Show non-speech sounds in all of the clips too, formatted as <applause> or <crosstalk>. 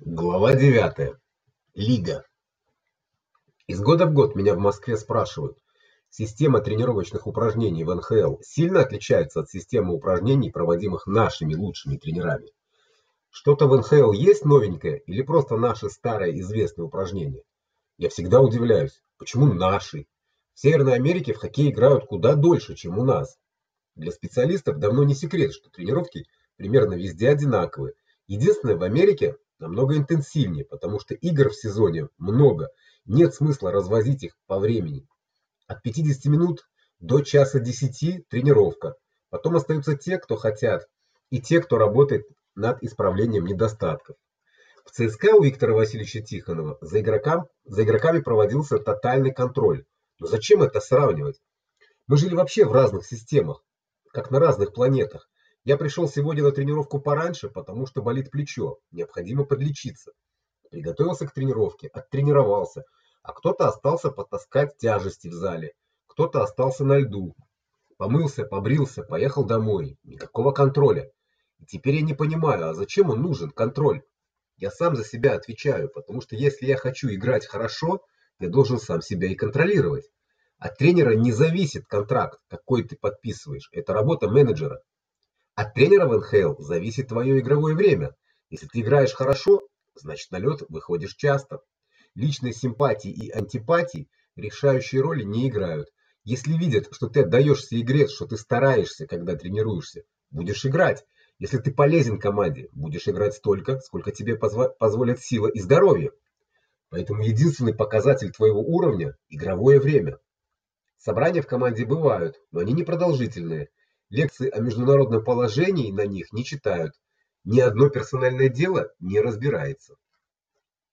Глава 9. Лига. Из года в год меня в Москве спрашивают: система тренировочных упражнений в НХЛ сильно отличается от системы упражнений, проводимых нашими лучшими тренерами? Что-то в НХЛ есть новенькое или просто наши старые известные упражнения? Я всегда удивляюсь, почему наши? В Северной Америке в хоккей играют куда дольше, чем у нас. Для специалистов давно не секрет, что тренировки примерно везде одинаковые. Единственное, в Америке намного интенсивнее, потому что игр в сезоне много. Нет смысла развозить их по времени. От 50 минут до часа 10 тренировка. Потом остаются те, кто хотят, и те, кто работает над исправлением недостатков. В ЦСКА у Виктора Васильевича Тихонова за игрокам, за игроками проводился тотальный контроль. Но зачем это сравнивать? Мы жили вообще в разных системах, как на разных планетах. Я пришел сегодня на тренировку пораньше, потому что болит плечо, необходимо подлечиться. Приготовился к тренировке, оттренировался, а кто-то остался потаскать тяжести в зале, кто-то остался на льду. Помылся, побрился, поехал домой. Никакого контроля. И теперь я не понимаю, а зачем он нужен контроль? Я сам за себя отвечаю, потому что если я хочу играть хорошо, я должен сам себя и контролировать. От тренера не зависит контракт, какой ты подписываешь. Это работа менеджера. От тренера в НХЛ зависит твое игровое время. Если ты играешь хорошо, значит на лед выходишь часто. Личные симпатии и антипатии решающей роли не играют. Если видят, что ты отдаешься игре, что ты стараешься, когда тренируешься, будешь играть. Если ты полезен команде, будешь играть столько, сколько тебе позволят сила и здоровье. Поэтому единственный показатель твоего уровня игровое время. Собрания в команде бывают, но они непродолжительные. Лекции о международном положении на них не читают. Ни одно персональное дело не разбирается.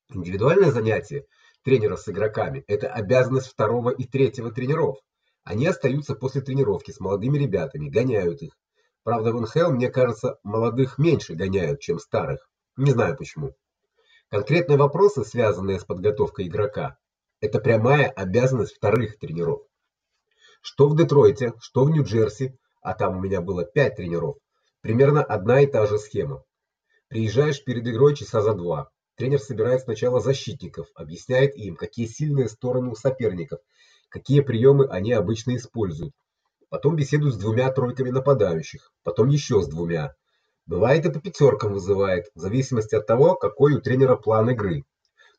Индивидуальное занятие тренера с игроками это обязанность второго и третьего тренеров. Они остаются после тренировки с молодыми ребятами, гоняют их. Правда, в НХЛ, мне кажется, молодых меньше гоняют, чем старых. Не знаю почему. Конкретные вопросы, связанные с подготовкой игрока это прямая обязанность вторых тренеров. Что в Детройте, что в Нью-Джерси а там у меня было пять тренеров. Примерно одна и та же схема. Приезжаешь перед игрой часа за два. Тренер собирает сначала защитников, объясняет им, какие сильные стороны у соперников, какие приемы они обычно используют. Потом беседует с двумя тройками нападающих, потом еще с двумя. Бывает и по пятеркам вызывает, в зависимости от того, какой у тренера план игры.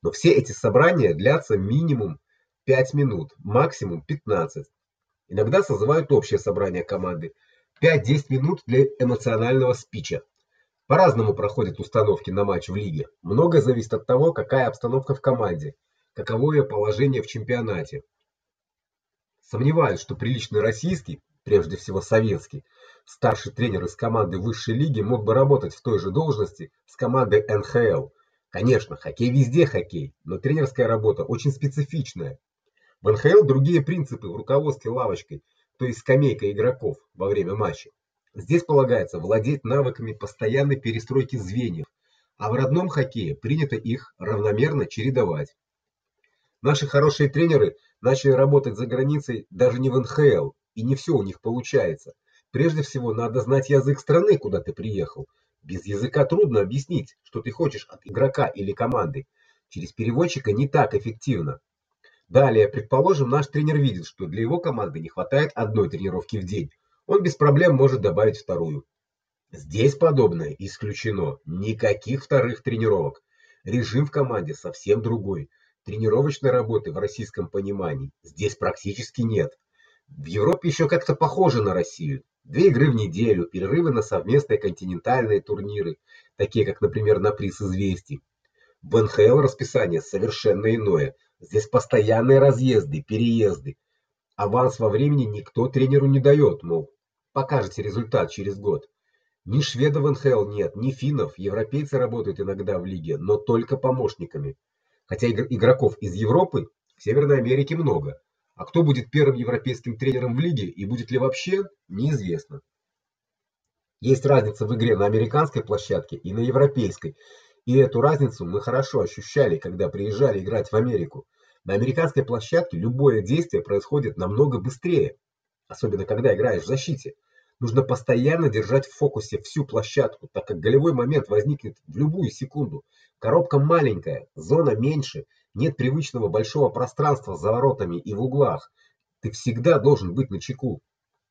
Но все эти собрания длятся минимум 5 минут, максимум 15. Иногда созывают общее собрание команды. 5-10 минут для эмоционального спича. По-разному проходят установки на матч в лиге. Многое зависит от того, какая обстановка в команде, каково ее положение в чемпионате. Сомневаюсь, что приличный российский, прежде всего советский, старший тренер из команды высшей лиги мог бы работать в той же должности с командой НХЛ. Конечно, хоккей везде хоккей, но тренерская работа очень специфичная. В НХЛ другие принципы в руководстве лавочкой, то есть скамейкой игроков во время матча. Здесь полагается владеть навыками постоянной перестройки звеньев, а в родном хоккее принято их равномерно чередовать. Наши хорошие тренеры начали работать за границей даже не в НХЛ, и не все у них получается. Прежде всего, надо знать язык страны, куда ты приехал. Без языка трудно объяснить, что ты хочешь от игрока или команды. Через переводчика не так эффективно. Далее, предположим, наш тренер видит, что для его команды не хватает одной тренировки в день. Он без проблем может добавить вторую. Здесь подобное исключено. Никаких вторых тренировок. Режим в команде совсем другой. Тренировочной работы в российском понимании здесь практически нет. В Европе еще как-то похоже на Россию. Две игры в неделю, перерывы на совместные континентальные турниры, такие как, например, на приз известий. В НХЛ расписание совершенно иное. Здесь постоянные разъезды, переезды. Аванс во времени никто тренеру не дает, мол, покажете результат через год. Ни шведов в НХЛ нет, ни финнов, европейцы работают иногда в лиге, но только помощниками. Хотя игроков из Европы в Северной Америке много. А кто будет первым европейским тренером в лиге и будет ли вообще, неизвестно. Есть разница в игре на американской площадке и на европейской. И эту разницу мы хорошо ощущали, когда приезжали играть в Америку. На американской площадке любое действие происходит намного быстрее, особенно когда играешь в защите. Нужно постоянно держать в фокусе всю площадку, так как голевой момент возникнет в любую секунду. Коробка маленькая, зона меньше, нет привычного большого пространства за воротами и в углах. Ты всегда должен быть начеку.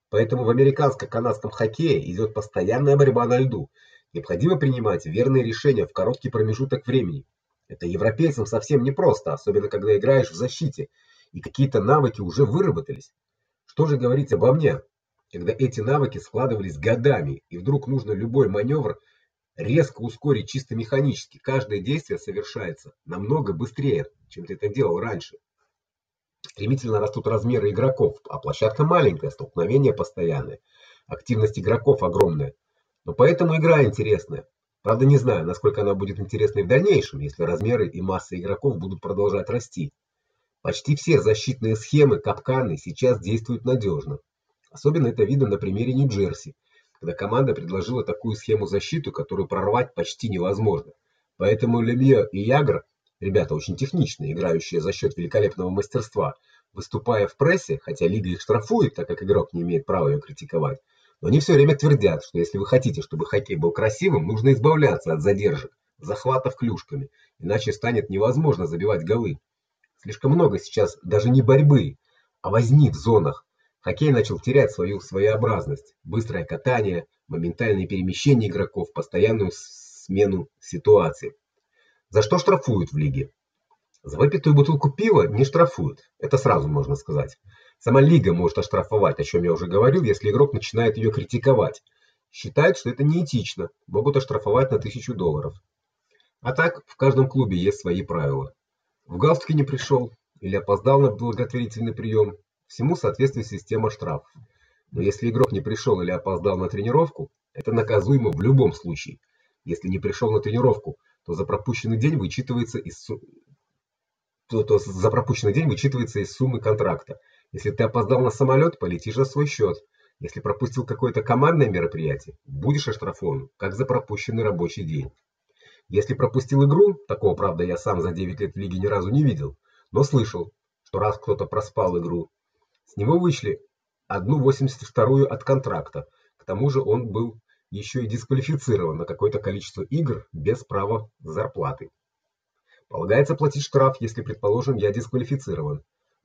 Поэтому в американско-канадском хоккее идет постоянная борьба на льду. Необходимо принимать верные решения в короткий промежуток времени. Это европейцам совсем непросто, особенно когда играешь в защите, и какие-то навыки уже выработались. Что же говорить обо мне, когда эти навыки складывались годами, и вдруг нужно любой маневр резко ускорить чисто механически. Каждое действие совершается намного быстрее, чем ты это делал раньше. Стремительно растут размеры игроков, а площадка маленькая, столкновения постоянные. Активность игроков огромная. Но поэтому игра интересная. Правда, не знаю, насколько она будет интересной в дальнейшем, если размеры и масса игроков будут продолжать расти. Почти все защитные схемы, капканы сейчас действуют надежно. Особенно это видно на примере Нью-Джерси, когда команда предложила такую схему защиты, которую прорвать почти невозможно. Поэтому Лемье и Ягр, ребята очень техничные, играющие за счет великолепного мастерства, выступая в прессе, хотя лига их штрафует, так как игрок не имеет права ее критиковать, но они все время твердят, что если вы хотите, чтобы хоккей был красивым, нужно избавляться от задержек, захватов клюшками, иначе станет невозможно забивать голы. Слишком много сейчас даже не борьбы, а возни в зонах. Хоккей начал терять свою своеобразность. Быстрое катание, моментальные перемещения игроков, постоянную смену ситуации. За что штрафуют в лиге? За выпитую бутылку пива не штрафуют. Это сразу можно сказать. Сама лига может оштрафовать, о чем я уже говорил, если игрок начинает ее критиковать. Считают, что это неэтично, могут оштрафовать на тысячу долларов. А так, в каждом клубе есть свои правила. В галстуке не пришел или опоздал на благотворительный прием, всему соответствует система штрафов. Но если игрок не пришел или опоздал на тренировку, это наказуемо в любом случае. Если не пришел на тренировку, то за пропущенный день вычитывается из то, то за пропущенный день вычитывается из суммы контракта. Если ты опоздал на самолет, полетишь за свой счет. Если пропустил какое-то командное мероприятие, будешь оштрафован, как за пропущенный рабочий день. Если пропустил игру, такого, правда, я сам за 9 лет в лиге ни разу не видел, но слышал, что раз кто-то проспал игру, с него вышли одну 82-ю от контракта. К тому же он был еще и дисквалифицирован на какое-то количество игр без права зарплаты. Полагается платить штраф, если, предположим, я дисквалифицирован.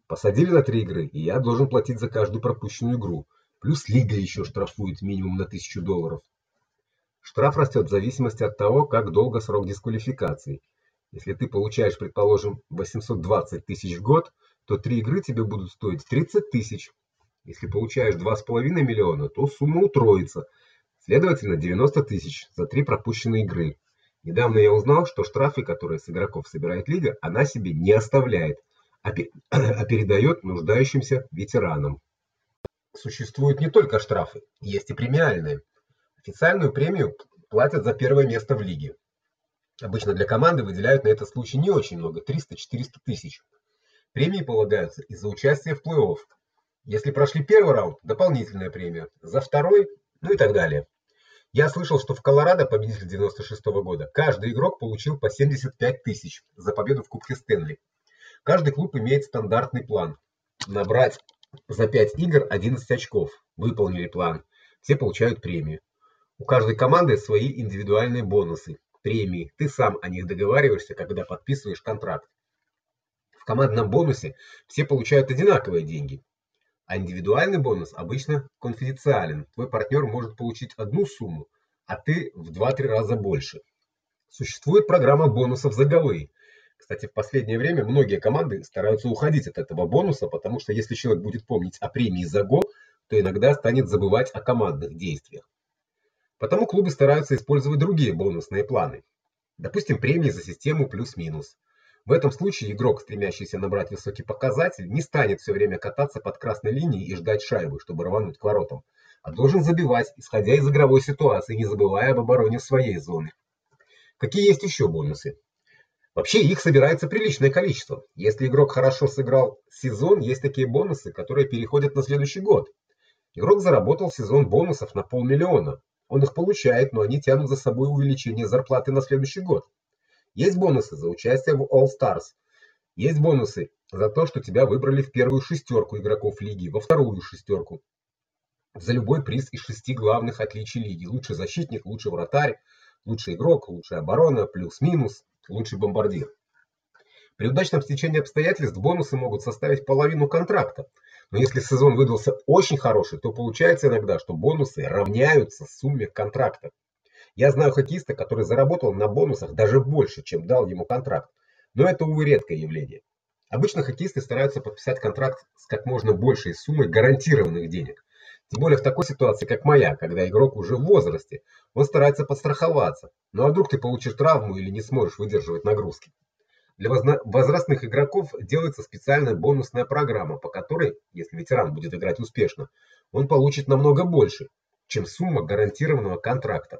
Посадили на три игры, и я должен платить за каждую пропущенную игру. Плюс лига еще штрафует минимум на тысячу долларов. Штраф растет в зависимости от того, как долго срок дисквалификации. Если ты получаешь, предположим, 820 тысяч в год, то три игры тебе будут стоить 30 тысяч. Если получаешь 2,5 миллиона, то сумма утроится. Следовательно, 90 тысяч за три пропущенные игры. Недавно я узнал, что штрафы, которые с игроков собирает лига, она себе не оставляет а, <clears throat> передает нуждающимся ветеранам. Существуют не только штрафы, есть и премиальные. Официальную премию платят за первое место в лиге. Обычно для команды выделяют на этот случай не очень много 300-400 тысяч. Премии полагаются и за участие в плей-офф. Если прошли первый раунд дополнительная премия, за второй, ну и так далее. Я слышал, что в Колорадо, победитель 96 -го года, каждый игрок получил по 75 тысяч за победу в Кубке Стэнли. Каждый клуб имеет стандартный план. Набрать за 5 игр 11 очков. Выполнили план. Все получают премию. У каждой команды свои индивидуальные бонусы, премии. Ты сам о них договариваешься, когда подписываешь контракт. В командном бонусе все получают одинаковые деньги. А индивидуальный бонус обычно конфиденциален. Твой партнер может получить одну сумму, а ты в 2-3 раза больше. Существует программа бонусов за голы. Кстати, в последнее время многие команды стараются уходить от этого бонуса, потому что если человек будет помнить о премии за гол, то иногда станет забывать о командных действиях. Потому клубы стараются использовать другие бонусные планы. Допустим, премии за систему плюс-минус. В этом случае игрок, стремящийся набрать высокий показатель, не станет все время кататься под красной линией и ждать шайбы, чтобы рвануть к воротам, а должен забивать, исходя из игровой ситуации, не забывая об обороне своей зоны. Какие есть еще бонусы? Вообще их собирается приличное количество. Если игрок хорошо сыграл сезон, есть такие бонусы, которые переходят на следующий год. Игрок заработал сезон бонусов на полмиллиона. Он их получает, но они тянут за собой увеличение зарплаты на следующий год. Есть бонусы за участие в All Stars. Есть бонусы за то, что тебя выбрали в первую шестерку игроков лиги, во вторую шестерку. за любой приз из шести главных отличий лиги: лучший защитник, лучший вратарь, лучший игрок, лучшая оборона, плюс-минус, лучший бомбардир. При удачном стечении обстоятельств бонусы могут составить половину контракта. Но если сезон выдался очень хороший, то получается иногда, что бонусы равняются сумме контракта. Я знаю хоккеиста, который заработал на бонусах даже больше, чем дал ему контракт. Но это увы редкое явление. Обычно хоккеисты стараются подписать контракт с как можно большей суммой гарантированных денег. Тем более в такой ситуации, как моя, когда игрок уже в возрасте, он старается подстраховаться. Ну а вдруг ты получишь травму или не сможешь выдерживать нагрузки? Для возрастных игроков делается специальная бонусная программа, по которой, если ветеран будет играть успешно, он получит намного больше, чем сумма гарантированного контракта.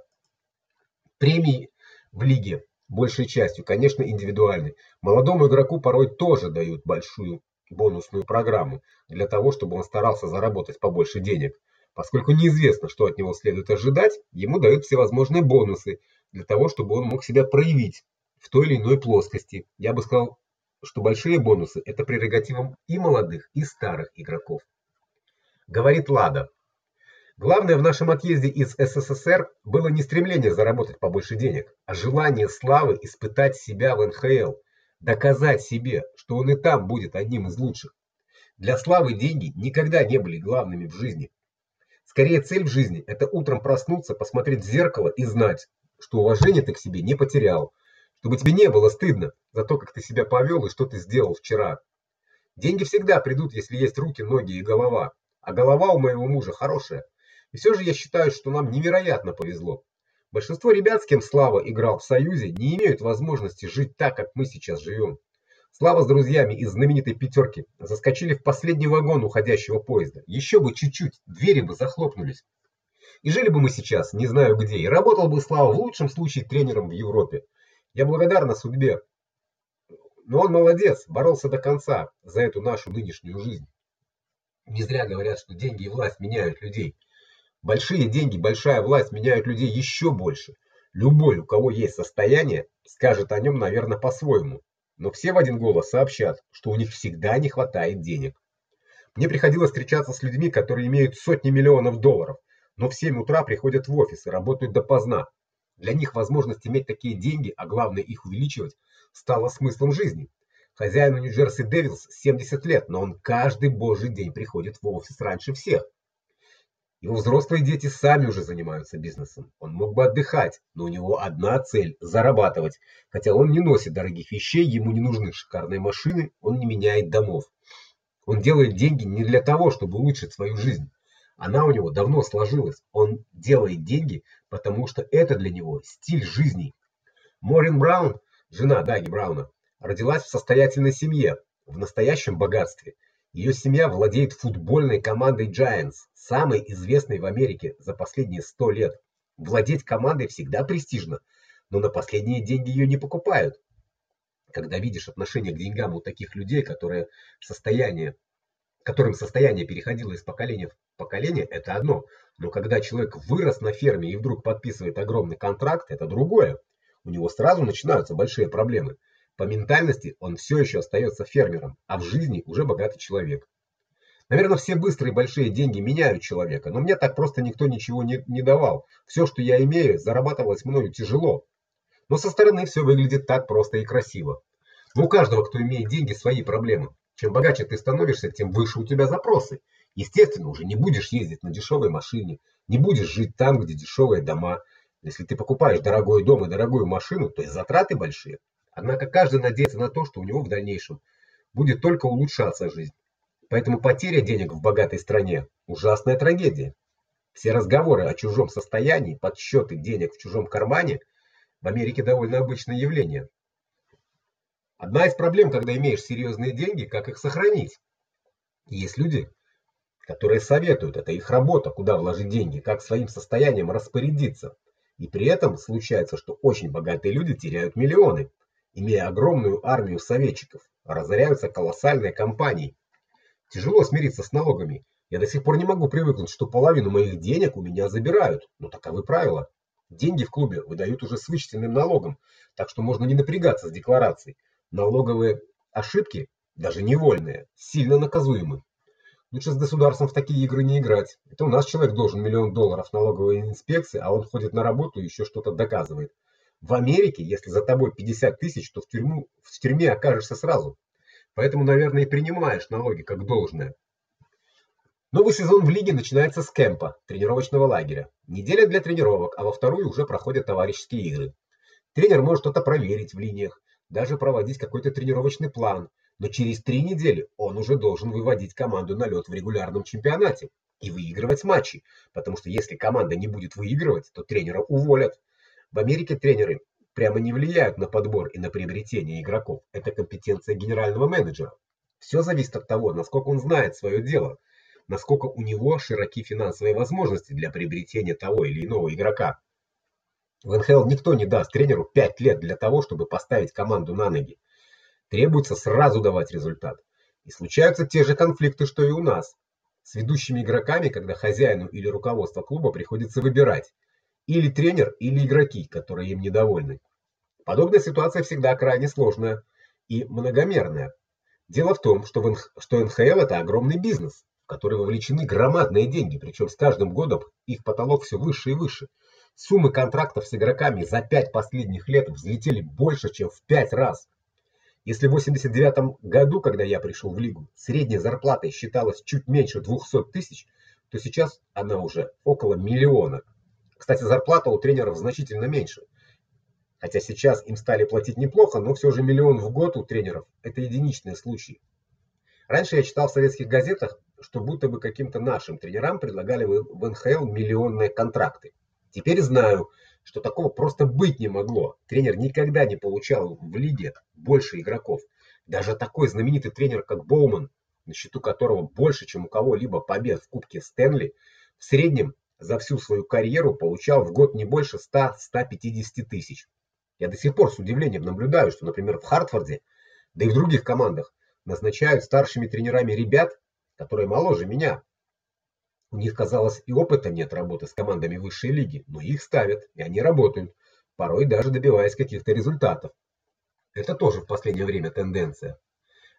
Премии в лиге большей частью, конечно, индивидуальны. Молодому игроку порой тоже дают большую бонусную программу для того, чтобы он старался заработать побольше денег. Поскольку неизвестно, что от него следует ожидать, ему дают всевозможные бонусы для того, чтобы он мог себя проявить в той или иной плоскости. Я бы сказал, что большие бонусы это прерогатива и молодых, и старых игроков. Говорит Лада. Главное в нашем отъезде из СССР было не стремление заработать побольше денег, а желание славы испытать себя в НХЛ, доказать себе, что он и там будет одним из лучших. Для славы деньги никогда не были главными в жизни. Скорее цель в жизни это утром проснуться, посмотреть в зеркало и знать, что уважение ты к себе не потерял, чтобы тебе не было стыдно за то, как ты себя повел и что ты сделал вчера. Деньги всегда придут, если есть руки, ноги и голова. А голова у моего мужа хорошая. И все же я считаю, что нам невероятно повезло. Большинство ребят, с кем Слава играл в Союзе, не имеют возможности жить так, как мы сейчас живем. Слава с друзьями из знаменитой пятерки заскочили в последний вагон уходящего поезда. Еще бы чуть-чуть, двери бы захлопнулись. И жили бы мы сейчас, не знаю где, и работал бы Слава в лучшем случае тренером в Европе. Я благодарна судьбе. Но он молодец, боролся до конца за эту нашу нынешнюю жизнь. Не зря говорят, что деньги и власть меняют людей. Большие деньги, большая власть меняют людей еще больше. Любой, у кого есть состояние, скажет о нем, наверное, по-своему. Но все в один голос сообщат, что у них всегда не хватает денег. Мне приходилось встречаться с людьми, которые имеют сотни миллионов долларов, но в 7 утра приходят в офис и работают допоздна. Для них возможность иметь такие деньги, а главное их увеличивать, стала смыслом жизни. Хозяину Нью-Джерси Девилс 70 лет, но он каждый божий день приходит в офис раньше всех. Его взрослые дети сами уже занимаются бизнесом. Он мог бы отдыхать, но у него одна цель зарабатывать. Хотя он не носит дорогих вещей, ему не нужны шикарные машины, он не меняет домов. Он делает деньги не для того, чтобы улучшить свою жизнь. Она у него давно сложилась. Он делает деньги, потому что это для него стиль жизни. Морин Браун, жена Даги Брауна, родилась в состоятельной семье, в настоящем богатстве. Ее семья владеет футбольной командой Giants, самой известной в Америке за последние 100 лет. Владеть командой всегда престижно, но на последние деньги ее не покупают. Когда видишь отношение к деньгам у таких людей, которые состояние, которым состояние переходило из поколения в поколение это одно, но когда человек вырос на ферме и вдруг подписывает огромный контракт это другое. У него сразу начинаются большие проблемы. По ментальности он все еще остается фермером, а в жизни уже богатый человек. Наверное, все быстрые большие деньги меняют человека, но мне так просто никто ничего не, не давал. Все, что я имею, зарабатывалось мною тяжело. Но со стороны все выглядит так просто и красиво. Но у каждого, кто имеет деньги, свои проблемы. Чем богаче ты становишься, тем выше у тебя запросы. Естественно, уже не будешь ездить на дешевой машине, не будешь жить там, где дешевые дома. Если ты покупаешь дорогой дом и дорогую машину, то и затраты большие. Однако каждый надеется на то, что у него в дальнейшем будет только улучшаться жизнь. Поэтому потеря денег в богатой стране ужасная трагедия. Все разговоры о чужом состоянии, подсчеты денег в чужом кармане в Америке довольно обычное явление. Одна из проблем, когда имеешь серьезные деньги, как их сохранить. Есть люди, которые советуют, это их работа, куда вложить деньги, как своим состоянием распорядиться. И при этом случается, что очень богатые люди теряют миллионы имея огромную армию советчиков, разоряются колоссальные компании. Тяжело смириться с налогами. Я до сих пор не могу привыкнуть, что половину моих денег у меня забирают. Но таковы правила. Деньги в клубе выдают уже с вычтенным налогом, так что можно не напрягаться с декларацией. Налоговые ошибки, даже невольные, сильно наказуемы. Лучше с государством в такие игры не играть. Это у нас человек должен миллион долларов налоговой инспекции, а он ходит на работу и еще что-то доказывает. В Америке, если за тобой 50 тысяч, то в тюрьму в тюрьме окажешься сразу. Поэтому, наверное, и принимаешь налоги как должное. Новый сезон в лиге начинается с кемпа, тренировочного лагеря. Неделя для тренировок, а во вторую уже проходят товарищеские игры. Тренер может что-то проверить в линиях, даже проводить какой-то тренировочный план, но через три недели он уже должен выводить команду на лед в регулярном чемпионате и выигрывать матчи, потому что если команда не будет выигрывать, то тренера уволят. В Америке тренеры прямо не влияют на подбор и на приобретение игроков. Это компетенция генерального менеджера. Все зависит от того, насколько он знает свое дело насколько у него широки финансовые возможности для приобретения того или иного игрока. В НХЛ никто не даст тренеру 5 лет для того, чтобы поставить команду на ноги. Требуется сразу давать результат. И случаются те же конфликты, что и у нас. С ведущими игроками, когда хозяину или руководство клуба приходится выбирать: или тренер, или игроки, которые им недовольны. Подобная ситуация всегда крайне сложная и многомерная. Дело в том, что в НХ... что НХЛ это огромный бизнес в который вовлечены громадные деньги, причем с каждым годом их потолок все выше и выше. Суммы контрактов с игроками за пять последних лет взлетели больше, чем в пять раз. Если в 89 году, когда я пришел в лигу, средняя зарплата считалась чуть меньше 200 тысяч, то сейчас она уже около миллиона. Кстати, зарплата у тренеров значительно меньше. Хотя сейчас им стали платить неплохо, но все же миллион в год у тренеров это единичные случаи. Раньше я читал в советских газетах что будто бы каким-то нашим тренерам предлагали в НХЛ миллионные контракты. Теперь знаю, что такого просто быть не могло. Тренер никогда не получал в лиге больше игроков. Даже такой знаменитый тренер, как Боуман, на счету которого больше, чем у кого-либо побед в Кубке Стэнли, в среднем за всю свою карьеру получал в год не больше 100-150 тысяч. Я до сих пор с удивлением наблюдаю, что, например, в Хартфорде, да и в других командах назначают старшими тренерами ребят, которые моложе меня. У них, казалось, и опыта нет работы с командами высшей лиги, но их ставят, и они работают, порой даже добиваясь каких-то результатов. Это тоже в последнее время тенденция.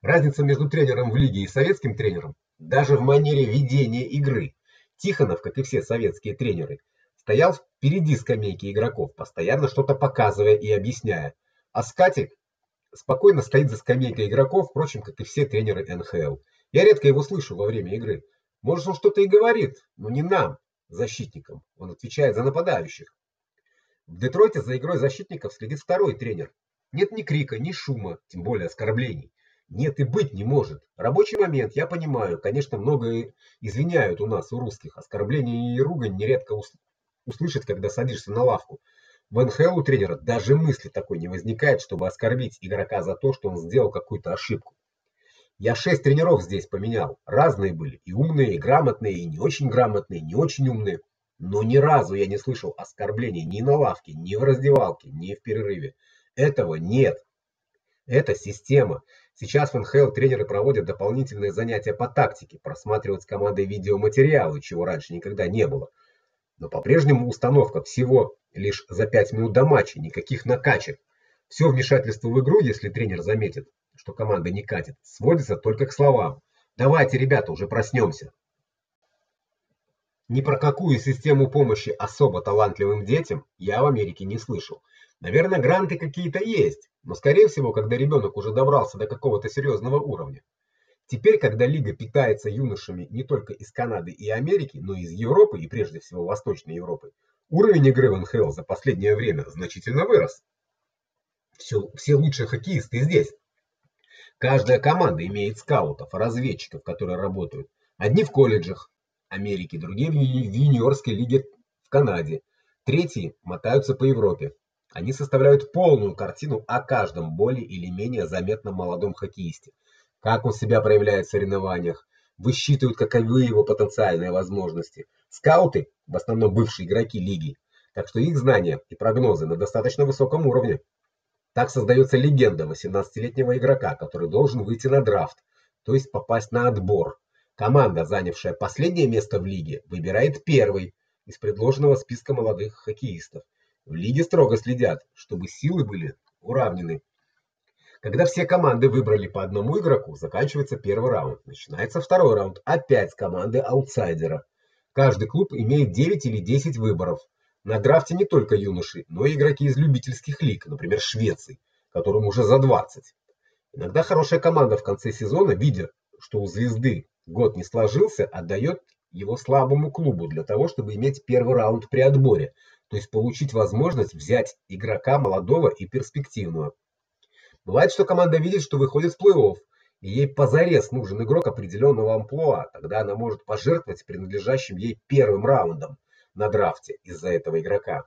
Разница между тренером в лиге и советским тренером даже в манере ведения игры. Тихонов, как и все советские тренеры, стоял впереди скамейки игроков, постоянно что-то показывая и объясняя. А Скатик спокойно стоит за скамейкой игроков, впрочем, как и все тренеры НХЛ. Я редко его слышу во время игры. Может, он что-то и говорит, но не нам, защитникам. Он отвечает за нападающих. В Детройте за игрой защитников следит второй тренер. Нет ни крика, ни шума, тем более оскорблений. Нет и быть не может. Рабочий момент, я понимаю. Конечно, многое извиняют у нас у русских. Оскорбления и ругань нередко услышать, когда садишься на лавку. В НХЛ у тренера даже мысли такой не возникает, чтобы оскорбить игрока за то, что он сделал какую-то ошибку. Я шесть тренеров здесь поменял. Разные были, и умные, и грамотные, и не очень грамотные, не очень умные. Но ни разу я не слышал оскорблений ни на лавке, ни в раздевалке, ни в перерыве. Этого нет. Это система. Сейчас в НХЛ тренеры проводят дополнительные занятия по тактике, просматривают с командой видеоматериалы, чего раньше никогда не было. Но по-прежнему установка всего лишь за 5 минут до матча, никаких накачек. Все вмешательство в игру, если тренер заметит, что команда не катит, сводится только к словам. Давайте, ребята, уже проснемся. Ни про какую систему помощи особо талантливым детям я в Америке не слышал. Наверное, гранты какие-то есть, но скорее всего, когда ребенок уже добрался до какого-то серьезного уровня. Теперь, когда лига питается юношами не только из Канады и Америки, но и из Европы и прежде всего Восточной Европы, уровень игры в НХЛ за последнее время значительно вырос. Все, все лучшие хоккеисты здесь. Каждая команда имеет скаутов, разведчиков, которые работают. Одни в колледжах Америки, другие в юниорской лиге в Канаде, третьи мотаются по Европе. Они составляют полную картину о каждом более или менее заметном молодом хоккеисте. Как он себя проявляет в соревнованиях, высчитывают каковы его потенциальные возможности. Скауты в основном бывшие игроки лиги, так что их знания и прогнозы на достаточно высоком уровне. Так создается легенда 18-летнего игрока, который должен выйти на драфт, то есть попасть на отбор. Команда, занявшая последнее место в лиге, выбирает первый из предложенного списка молодых хоккеистов. В лиге строго следят, чтобы силы были уравнены. Когда все команды выбрали по одному игроку, заканчивается первый раунд. Начинается второй раунд, опять с команды аутсайдера. Каждый клуб имеет 9 или 10 выборов. На драфте не только юноши, но и игроки из любительских лиг, например, Швеции, которым уже за 20. Иногда хорошая команда в конце сезона, видя, что у звезды год не сложился, отдает его слабому клубу для того, чтобы иметь первый раунд при отборе, то есть получить возможность взять игрока молодого и перспективного. Бывает, что команда видит, что выходит в плей-офф, и ей позарез нужен игрок определенного амплуа, тогда она может пожертвовать принадлежащим ей первым раундом на драфте из-за этого игрока.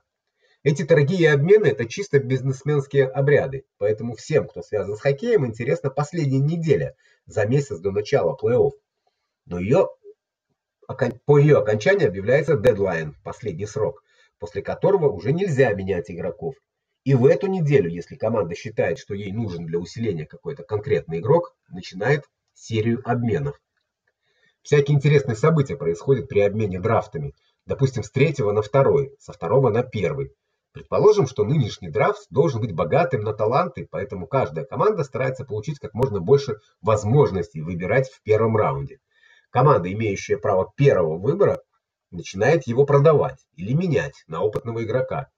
Эти торги и обмены это чисто бизнесменские обряды. Поэтому всем, кто связан с хоккеем, интересна последняя неделя за месяц до начала плей-офф. Но ее по ее окончании объявляется дедлайн, последний срок, после которого уже нельзя менять игроков. И в эту неделю, если команда считает, что ей нужен для усиления какой-то конкретный игрок, начинает серию обменов. Всякие интересные события происходят при обмене драфтами. Допустим, с третьего на второй, со второго на первый. Предположим, что нынешний драфт должен быть богатым на таланты, поэтому каждая команда старается получить как можно больше возможностей выбирать в первом раунде. Команда, имеющая право первого выбора, начинает его продавать или менять на опытного игрока.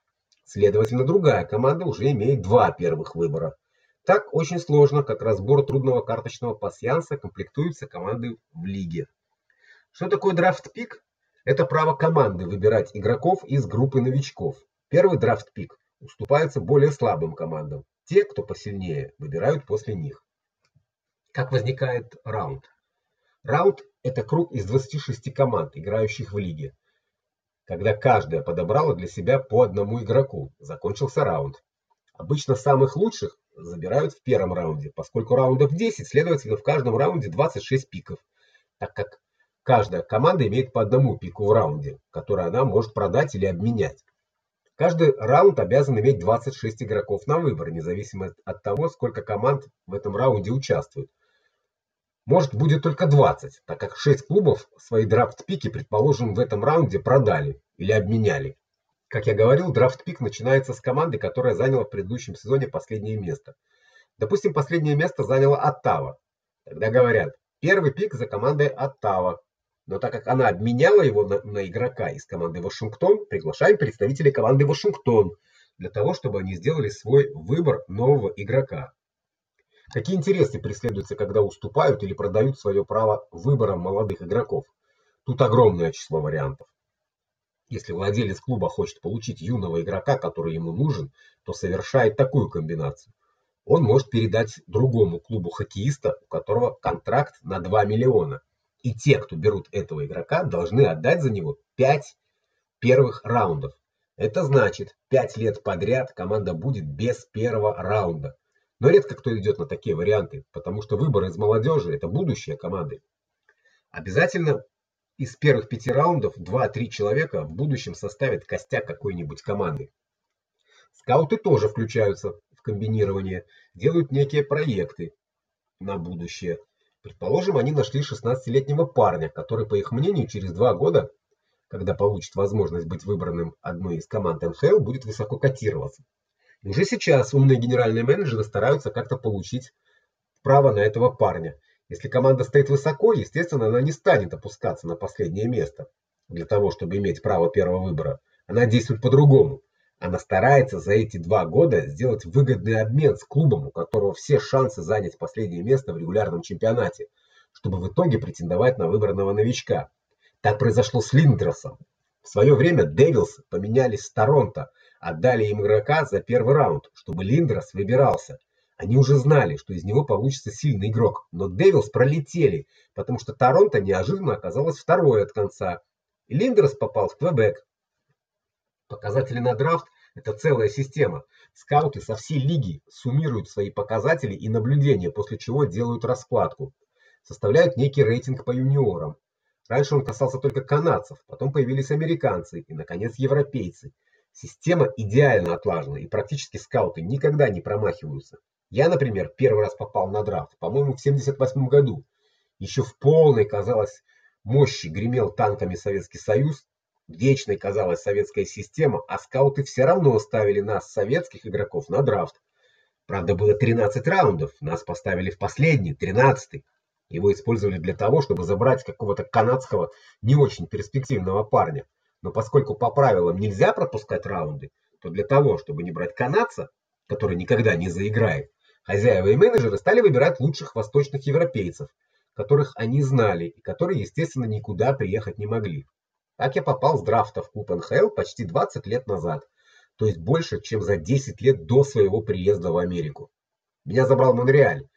Следовательно, другая команда уже имеет два первых выбора. Так очень сложно, как разбор трудного карточного пасьянса комплектуются команды в лиге. Что такое драфт-пик? Это право команды выбирать игроков из группы новичков. Первый драфт-пик уступается более слабым командам. Те, кто посильнее, выбирают после них. Как возникает раунд? Раунд это круг из 26 команд, играющих в лиге. Когда каждая подобрала для себя по одному игроку, закончился раунд. Обычно самых лучших забирают в первом раунде, поскольку раундов 10, следовательно, в каждом раунде 26 пиков, так как каждая команда имеет по одному пику в раунде, который она может продать или обменять. Каждый раунд обязан иметь 26 игроков на выбор, независимо от того, сколько команд в этом раунде участвует. Может, будет только 20, так как 6 клубов свои драфт-пики, предположим, в этом раунде продали или обменяли. Как я говорил, драфт-пик начинается с команды, которая заняла в предыдущем сезоне последнее место. Допустим, последнее место заняла Оттава. Тогда говорят: первый пик за командой Оттава. Но так как она обменяла его на, на игрока из команды Вашингтон, приглашаем представителей команды Вашингтон для того, чтобы они сделали свой выбор нового игрока. Какие интересы преследуются, когда уступают или продают свое право выбора молодых игроков? Тут огромное число вариантов. Если владелец клуба хочет получить юного игрока, который ему нужен, то совершает такую комбинацию. Он может передать другому клубу хоккеиста, у которого контракт на 2 миллиона. И те, кто берут этого игрока, должны отдать за него 5 первых раундов. Это значит, 5 лет подряд команда будет без первого раунда. Но редко кто идет на такие варианты, потому что выбор из молодежи – это будущее команды. Обязательно из первых пяти раундов 2-3 человека в будущем составят костяк какой-нибудь команды. Скауты тоже включаются в комбинирование, делают некие проекты на будущее. Предположим, они нашли 16-летнего парня, который, по их мнению, через два года, когда получит возможность быть выбранным одной из команд НХЛ, будет высоко котироваться. Уже сейчас умные генеральные менеджеры стараются как-то получить право на этого парня. Если команда стоит высоко, естественно, она не станет опускаться на последнее место для того, чтобы иметь право первого выбора. Она действует по-другому. Она старается за эти два года сделать выгодный обмен с клубом, у которого все шансы занять последнее место в регулярном чемпионате, чтобы в итоге претендовать на выбранного новичка. Так произошло с Линдросом. В свое время Девилс поменялись с Торонто, Отдали им игрока за первый раунд, чтобы Линдрос выбирался. Они уже знали, что из него получится сильный игрок, но Девилс пролетели, потому что Торонто неожиданно оказалось второй от конца. И Линдрос попал в Квебек. Показатели на драфт это целая система. Скауты со всей лиги суммируют свои показатели и наблюдения, после чего делают раскладку. Составляют некий рейтинг по юниорам. Раньше он касался только канадцев, потом появились американцы и наконец европейцы. Система идеально отлажена, и практически скауты никогда не промахиваются. Я, например, первый раз попал на драфт, по-моему, в 78 году. Еще в полной, казалось, мощи гремел танками Советский Союз, вечной казалась советская система, а скауты все равно ставили нас, советских игроков, на драфт. Правда, было 13 раундов, нас поставили в последний, 13-й. Его использовали для того, чтобы забрать какого-то канадского не очень перспективного парня. Но поскольку по правилам нельзя пропускать раунды, то для того, чтобы не брать канадца, который никогда не заиграет, хозяева и менеджеры стали выбирать лучших восточных европейцев, которых они знали и которые, естественно, никуда приехать не могли. Так я попал с драфта в клуб почти 20 лет назад, то есть больше, чем за 10 лет до своего приезда в Америку. Меня забрал Монреаль.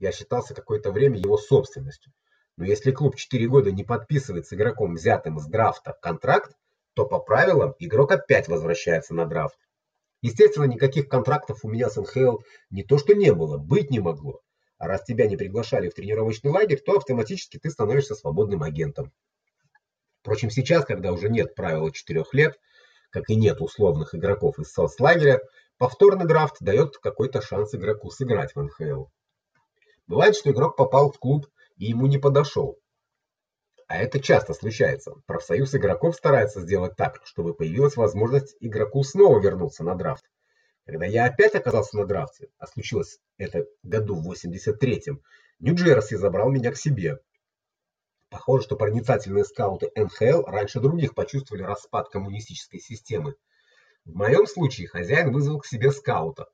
Я считался какое-то время его собственностью. Но если клуб 4 года не подписывает с игроком, взятым с драфта, контракт, то по правилам игрок опять возвращается на драфт. Естественно, никаких контрактов у меня с НХЛ не то что не было, быть не могло. А раз тебя не приглашали в тренировочный лагерь, то автоматически ты становишься свободным агентом. Впрочем, сейчас, когда уже нет правила четырех лет, как и нет условных игроков из соцлагеря, повторный драфт дает какой-то шанс игроку сыграть в НХЛ. Бывает, что игрок попал в клуб и ему не подошел. А это часто случается. Профсоюз игроков старается сделать так, чтобы появилась возможность игроку снова вернуться на драфт. Когда я опять оказался на драфте, а случилось это году в 83-м, Нью-Джерси забрал меня к себе. Похоже, что проницательные скауты НХЛ раньше других почувствовали распад коммунистической системы. В моем случае хозяин вызвал к себе скаута.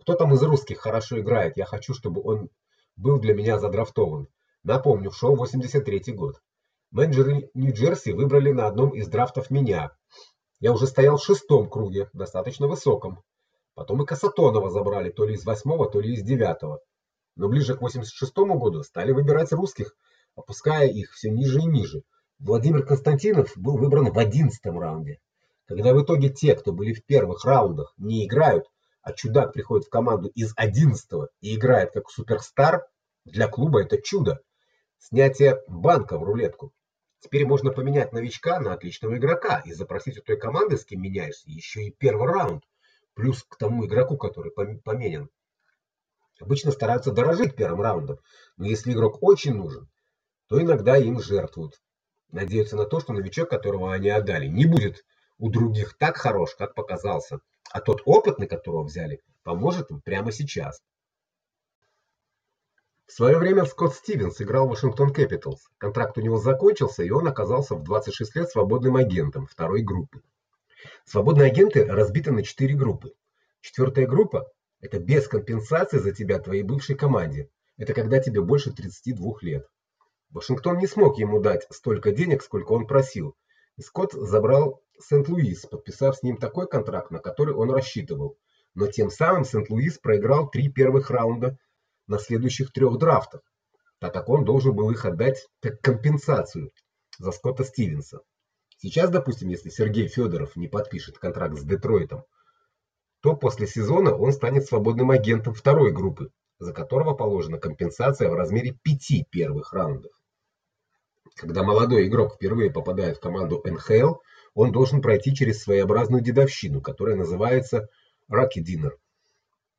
Кто там из русских хорошо играет? Я хочу, чтобы он был для меня задрафтован. Напомню, шел 83-й год. Менеджеры Нью-Джерси выбрали на одном из драфтов меня. Я уже стоял в шестом круге, достаточно высоком. Потом и Касатонова забрали то ли из восьмого, то ли из девятого. Но ближе к 86-му году стали выбирать русских, опуская их все ниже и ниже. Владимир Константинов был выбран в 11-м раунде. Когда в итоге те, кто были в первых раундах, не играют, а чудак приходит в команду из 11-го и играет как суперстар, для клуба это чудо снятие банка в рулетку. Теперь можно поменять новичка на отличного игрока и запросить у той команды, с кем меняешься, еще и первый раунд, плюс к тому игроку, который поменен. Обычно стараются дорожить первым раундом, но если игрок очень нужен, то иногда им жертвуют. Надеются на то, что новичок, которого они отдали, не будет у других так хорош, как показался, а тот опытный, которого взяли, поможет им прямо сейчас. В свое время Скотт Стивенс играл в Вашингтон Capitals. Контракт у него закончился, и он оказался в 26 лет свободным агентом второй группы. Свободные агенты разбиты на четыре группы. Четвертая группа это без компенсации за тебя твоей бывшей команде. Это когда тебе больше 32 лет. Вашингтон не смог ему дать столько денег, сколько он просил. И Скотт забрал Сент-Луис, подписав с ним такой контракт, на который он рассчитывал. Но тем самым Сент-Луис проиграл три первых раунда на следующих трех драфтах, так как он должен был их отдать как компенсацию за Скотта Стивенса. Сейчас, допустим, если Сергей Федоров не подпишет контракт с Детройтом, то после сезона он станет свободным агентом второй группы, за которого положена компенсация в размере пяти первых раундов. Когда молодой игрок впервые попадает в команду НХЛ, он должен пройти через своеобразную дедовщину, которая называется Rocky Dinner.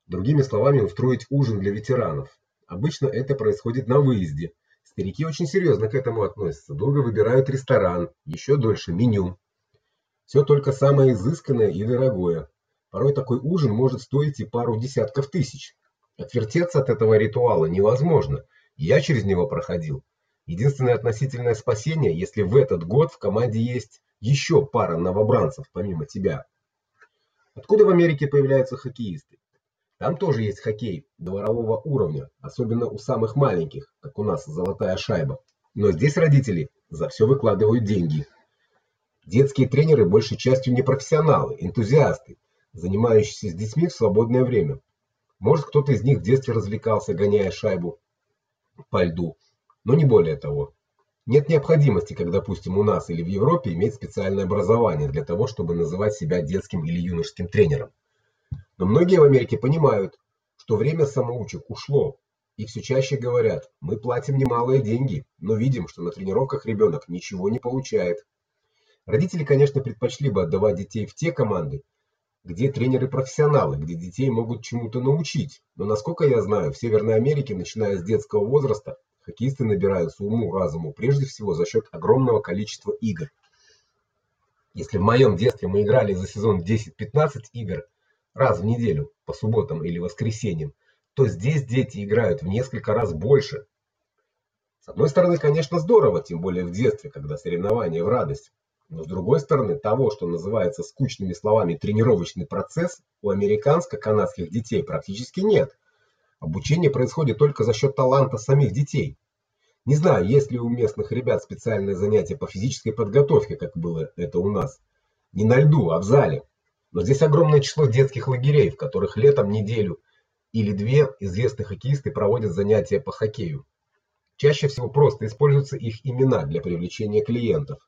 Другими словами, устроить ужин для ветеранов. Обычно это происходит на выезде. Старики очень серьезно к этому относятся, долго выбирают ресторан, еще дольше меню. Все только самое изысканное и дорогое. Порой такой ужин может стоить и пару десятков тысяч. Отвертеться от этого ритуала невозможно. Я через него проходил. Единственное относительное спасение, если в этот год в команде есть еще пара новобранцев помимо тебя. Откуда в Америке появляются хоккеисты? Там тоже есть хоккей дворового уровня, особенно у самых маленьких, как у нас золотая шайба. Но здесь родители за все выкладывают деньги. Детские тренеры большей частью не профессионалы, энтузиасты, занимающиеся с детьми в свободное время. Может, кто-то из них в детстве развлекался, гоняя шайбу по льду, но не более того. Нет необходимости, как, допустим, у нас или в Европе иметь специальное образование для того, чтобы называть себя детским или юношеским тренером. Но многие в Америке понимают, что время самоучек ушло, и все чаще говорят: "Мы платим немалые деньги, но видим, что на тренировках ребенок ничего не получает". Родители, конечно, предпочли бы отдавать детей в те команды, где тренеры профессионалы, где детей могут чему-то научить. Но насколько я знаю, в Северной Америке, начиная с детского возраста, хоккеисты набираются уму-разуму прежде всего за счет огромного количества игр. Если в моем детстве мы играли за сезон 10-15 игр, раз в неделю, по субботам или воскресеньям, то здесь дети играют в несколько раз больше. С одной стороны, конечно, здорово, тем более в детстве, когда соревнования в радость. Но с другой стороны, того, что называется скучными словами тренировочный процесс, у американско-канадских детей практически нет. Обучение происходит только за счет таланта самих детей. Не знаю, есть ли у местных ребят специальные занятия по физической подготовке, как было это у нас. Не на льду, а в зале. Но здесь огромное число детских лагерей, в которых летом неделю или две известные хоккеисты проводят занятия по хоккею. Чаще всего просто используются их имена для привлечения клиентов.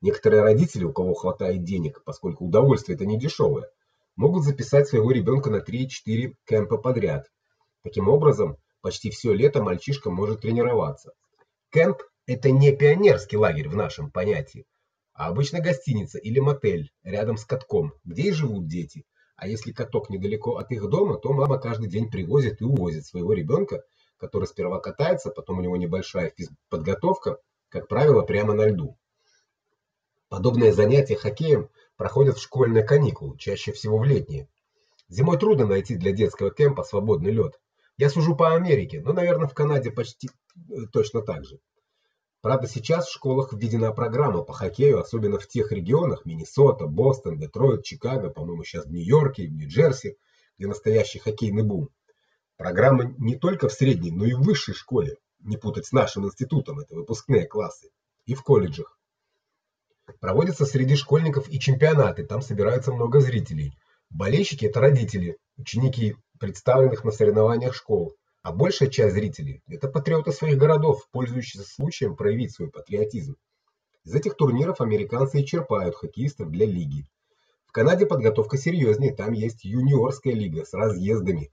Некоторые родители, у кого хватает денег, поскольку удовольствие это не дешевое, могут записать своего ребенка на 3-4 кемпа подряд. Таким образом, почти все лето мальчишка может тренироваться. Кемп это не пионерский лагерь в нашем понятии, а обычно гостиница или мотель рядом с катком, где и живут дети. А если каток недалеко от их дома, то мама каждый день привозит и увозит своего ребенка, который сперва катается, потом у него небольшая подготовка, как правило, прямо на льду. Подобные занятия хоккеем проходят в школьные каникулы, чаще всего в летние. Зимой трудно найти для детского кемпа свободный лед. Я сужу по Америке, но, наверное, в Канаде почти э, точно так же. Правда, сейчас в школах введена программа по хоккею, особенно в тех регионах Миннесота, Бостон, Детройт, Чикаго, по-моему, сейчас в Нью-Йорке и в Нью-Джерси, где настоящий хоккейный бум. Программа не только в средней, но и в высшей школе, не путать с нашим институтом, это выпускные классы, и в колледжах. Проводятся среди школьников и чемпионаты, там собирается много зрителей. Болельщики это родители, ученики представленных на соревнованиях школ, а большая часть зрителей это патриоты своих городов, пользующиеся случаем проявить свой патриотизм. Из этих турниров американцы и черпают хоккеистов для лиги. В Канаде подготовка серьезнее, там есть юниорская лига с разъездами.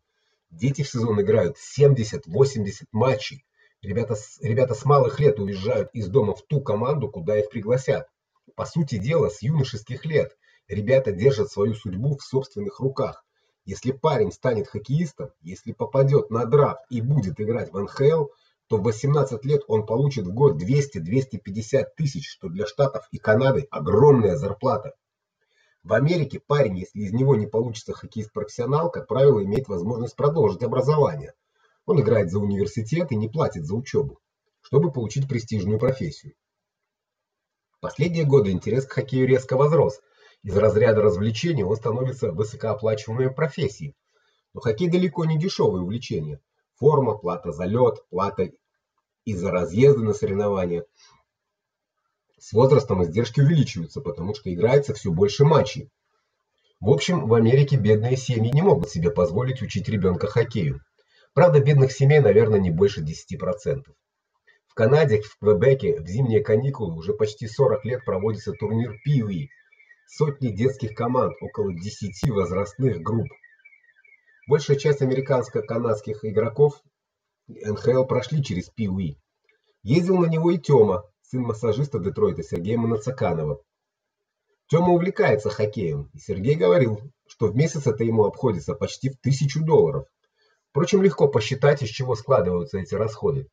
Дети в сезон играют 70-80 матчей. Ребята с ребята с малых лет уезжают из дома в ту команду, куда их пригласят. По сути дела, с юношеских лет ребята держат свою судьбу в собственных руках. Если парень станет хоккеистом, если попадет на драфт и будет играть в НХЛ, то в 18 лет он получит в год 200-250 тысяч, что для штатов и Канады огромная зарплата. В Америке парень, если из него не получится хоккеист-профессионал, как правило, имеет возможность продолжить образование. Он играет за университет и не платит за учебу, чтобы получить престижную профессию. Последние годы интерес к хоккею резко возрос – из разряда развлечений он становится высокооплачиваемой профессией. Но хоккей далеко не дешевое увлечение. Форма, плата за лед, плата и за разъезды на соревнования. С возрастом издержки увеличиваются, потому что играется все больше матчей. В общем, в Америке бедные семьи не могут себе позволить учить ребенка хоккею. Правда, бедных семей, наверное, не больше 10%. В Канаде, в Квебеке в зимние каникулы уже почти 40 лет проводится турнир Пиуи сотни детских команд, около 10 возрастных групп. Большая часть американско-канадских игроков НХЛ прошли через ПИУИ. Ездил на него и Тёма, сын массажиста Детройта Сергея Монацаканова. Тёма увлекается хоккеем, и Сергей говорил, что в месяц это ему обходится почти в тысячу долларов. Впрочем, легко посчитать, из чего складываются эти расходы.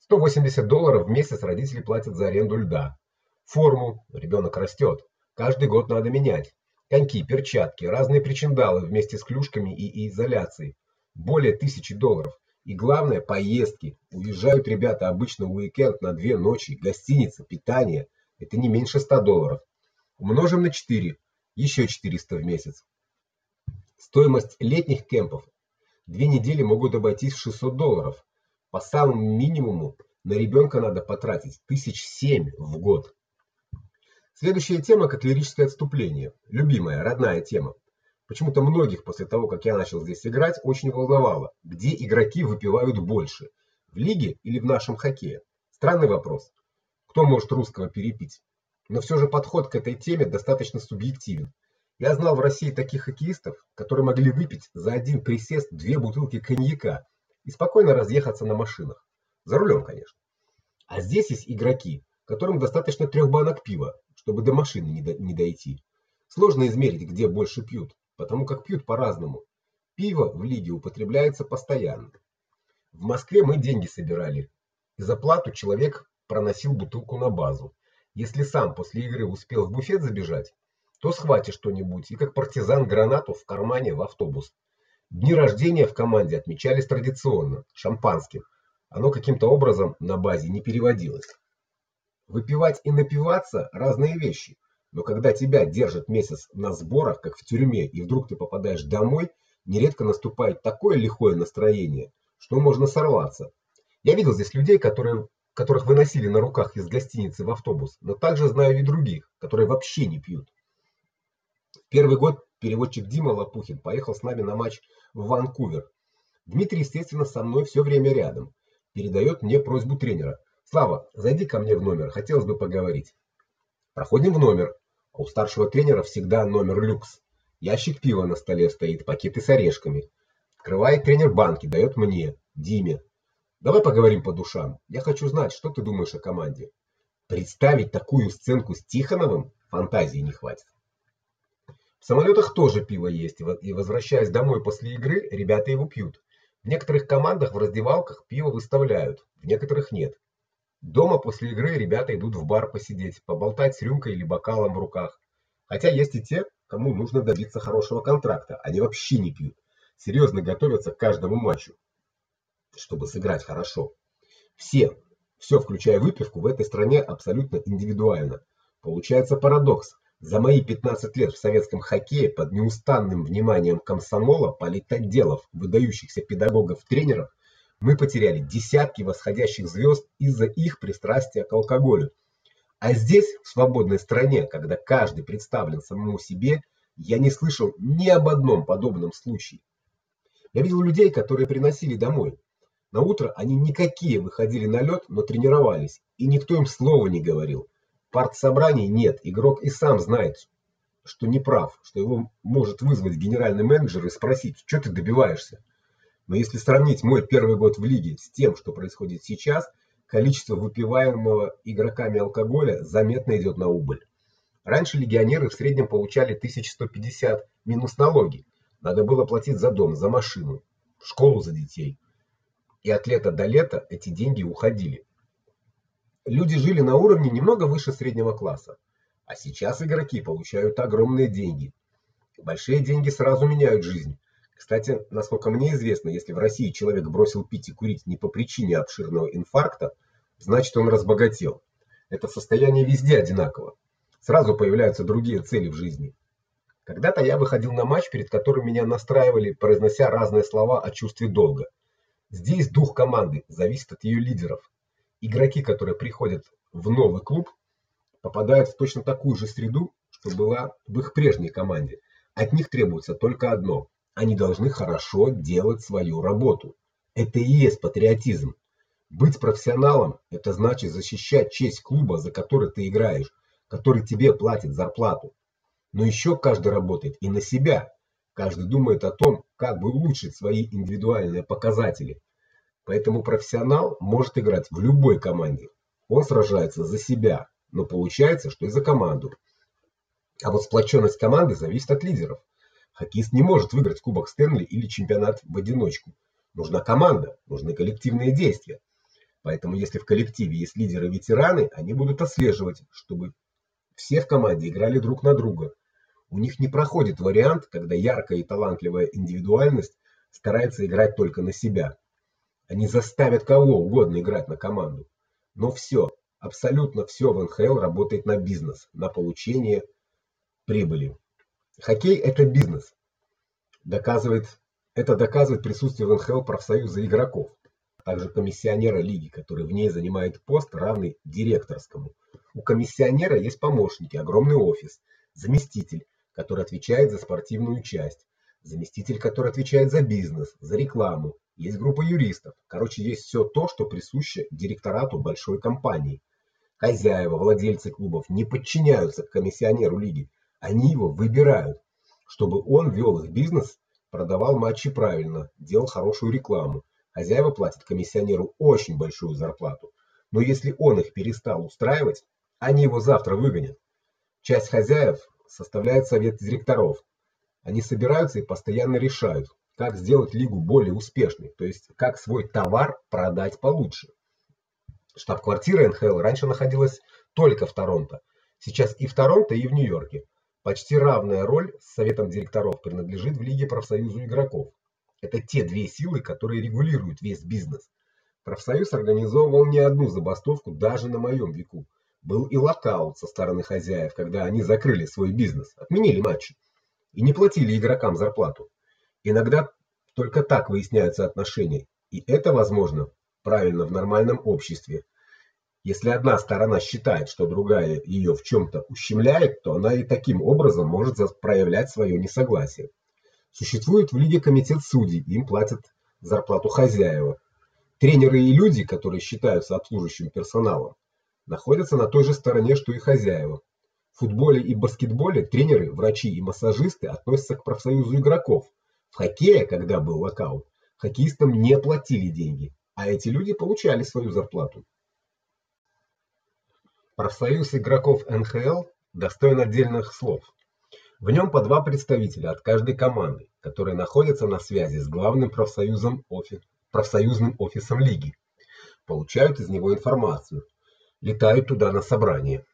180 долларов в месяц родители платят за аренду льда. Форму ребенок растет. Каждый год надо менять. Коньки, перчатки, разные причиндалы вместе с клюшками и изоляцией. Более тысячи долларов. И главное поездки. Уезжают ребята обычно в уикенд на две ночи, гостиница, питание это не меньше 100 долларов. Умножим на 4, еще 400 в месяц. Стоимость летних кемпов две недели могут обойтись в 600 долларов. По самому минимуму на ребенка надо потратить тысяч семь в год. Следующая тема как лирическое отступление. Любимая, родная тема. Почему-то многих после того, как я начал здесь играть, очень волновало, где игроки выпивают больше: в лиге или в нашем хоккее. Странный вопрос. Кто может русского перепить? Но все же подход к этой теме достаточно субъективен. Я знал в России таких хоккеистов, которые могли выпить за один присест две бутылки коньяка и спокойно разъехаться на машинах. За рулем, конечно. А здесь есть игроки, которым достаточно трех банок пива, чтобы до машины не, до, не дойти. Сложно измерить, где больше пьют, потому как пьют по-разному. Пиво в лиге употребляется постоянно. В Москве мы деньги собирали. И за плату человек проносил бутылку на базу. Если сам после игры успел в буфет забежать, то схватишь что-нибудь и как партизан гранату в кармане в автобус. Дни рождения в команде отмечались традиционно шампанским. Оно каким-то образом на базе не переводилось. Выпивать и напиваться разные вещи. Но когда тебя держат месяц на сборах, как в тюрьме, и вдруг ты попадаешь домой, нередко наступает такое лихое настроение, что можно сорваться. Я видел здесь людей, которые которых выносили на руках из гостиницы в автобус, но также знаю и других, которые вообще не пьют. Первый год переводчик Дима Лопухин поехал с нами на матч в Ванкувер. Дмитрий, естественно, со мной все время рядом. Передает мне просьбу тренера: "Слава, зайди ко мне в номер, хотелось бы поговорить". Проходим в номер. А у старшего тренера всегда номер люкс. Ящик пива на столе стоит, пакеты с орешками. Открывает тренер банки, дает мне, Диме. Давай поговорим по душам. Я хочу знать, что ты думаешь о команде. Представить такую сценку с Тихоновым фантазии не хватит. В самолетах тоже пиво есть, и возвращаясь домой после игры, ребята его пьют. В некоторых командах в раздевалках пиво выставляют, в некоторых нет. Дома после игры ребята идут в бар посидеть, поболтать с рюмкой или бокалом в руках. Хотя есть и те, кому нужно добиться хорошего контракта, они вообще не пьют. Серьезно готовятся к каждому матчу, чтобы сыграть хорошо. Все, все, включая выпивку, в этой стране абсолютно индивидуально. Получается парадокс. За мои 15 лет в советском хоккее под неустанным вниманием комсомола, политотделов, выдающихся педагогов, тренеров мы потеряли десятки восходящих звезд из-за их пристрастия к алкоголю. А здесь, в свободной стране, когда каждый представлен самому себе, я не слышал ни об одном подобном случае. Я видел людей, которые приносили домой. На утро они никакие выходили на лед, но тренировались, и никто им слова не говорил. Партсобраний нет, игрок и сам знает, что не прав, что его может вызвать генеральный менеджер и спросить: "Что ты добиваешься?" Но если сравнить мой первый год в лиге с тем, что происходит сейчас, количество выпиваемого игроками алкоголя заметно идет на убыль. Раньше легионеры в среднем получали 1150 минус налоги. Надо было платить за дом, за машину, школу за детей. И от лета до лета эти деньги уходили люди жили на уровне немного выше среднего класса. А сейчас игроки получают огромные деньги. Большие деньги сразу меняют жизнь. Кстати, насколько мне известно, если в России человек бросил пить и курить не по причине обширного инфаркта, значит он разбогател. Это состояние везде одинаково. Сразу появляются другие цели в жизни. Когда-то я выходил на матч, перед которым меня настраивали, произнося разные слова о чувстве долга. Здесь дух команды зависит от ее лидеров. Игроки, которые приходят в новый клуб, попадают в точно такую же среду, что была в их прежней команде. От них требуется только одно они должны хорошо делать свою работу. Это и есть патриотизм. Быть профессионалом это значит защищать честь клуба, за который ты играешь, который тебе платит зарплату. Но еще каждый работает и на себя. Каждый думает о том, как бы улучшить свои индивидуальные показатели. Поэтому профессионал может играть в любой команде. Он сражается за себя, но получается, что и за команду. А вот сплоченность команды зависит от лидеров. Хоккеист не может выиграть Кубок Стэнли или чемпионат в одиночку. Нужна команда, нужны коллективные действия. Поэтому если в коллективе есть лидеры и ветераны, они будут отслеживать, чтобы все в команде играли друг на друга. У них не проходит вариант, когда яркая и талантливая индивидуальность старается играть только на себя. Они заставят кого угодно играть на команду. Но все, абсолютно все в НХЛ работает на бизнес, на получение прибыли. Хоккей это бизнес. Доказывает это доказывает присутствие в НХЛ профсоюза игроков, а также комиссионера лиги, который в ней занимает пост равный директорскому. У комиссионера есть помощники, огромный офис, заместитель, который отвечает за спортивную часть, заместитель, который отвечает за бизнес, за рекламу, есть группа юристов. Короче, есть все то, что присуще директорату большой компании. Хозяева, владельцы клубов не подчиняются комиссионеру лиги. Они его выбирают, чтобы он вел их бизнес, продавал матчи правильно, делал хорошую рекламу. Хозяева платят комиссионеру очень большую зарплату. Но если он их перестал устраивать, они его завтра выгонят. Часть хозяев составляет совет директоров. Они собираются и постоянно решают, как сделать лигу более успешной, то есть как свой товар продать получше. Штаб-квартира НХЛ раньше находилась только в Торонто. Сейчас и в Торонто, и в Нью-Йорке. Почти равная роль с советом директоров принадлежит в лиге профсоюзу игроков. Это те две силы, которые регулируют весь бизнес. Профсоюз организовывал не одну забастовку даже на моем веку. Был и локаут со стороны хозяев, когда они закрыли свой бизнес, отменили матчи и не платили игрокам зарплату. Иногда только так выясняются отношения, и это возможно правильно в нормальном обществе. Если одна сторона считает, что другая ее в чем то ущемляет, то она и таким образом может проявлять свое несогласие. Существует в лиге комитет судей, им платят зарплату хозяева. Тренеры и люди, которые считаются обслуживающим персоналом, находятся на той же стороне, что и хозяева. В футболе и баскетболе тренеры, врачи и массажисты относятся к профсоюзу игроков. В хоккее, когда был локаут, хоккеистам не платили деньги, а эти люди получали свою зарплату. Профсоюз игроков НХЛ достоин отдельных слов. В нем по два представителя от каждой команды, которые находятся на связи с главным профсоюзом офис, профсоюзным офисом лиги. Получают из него информацию, летают туда на собрания.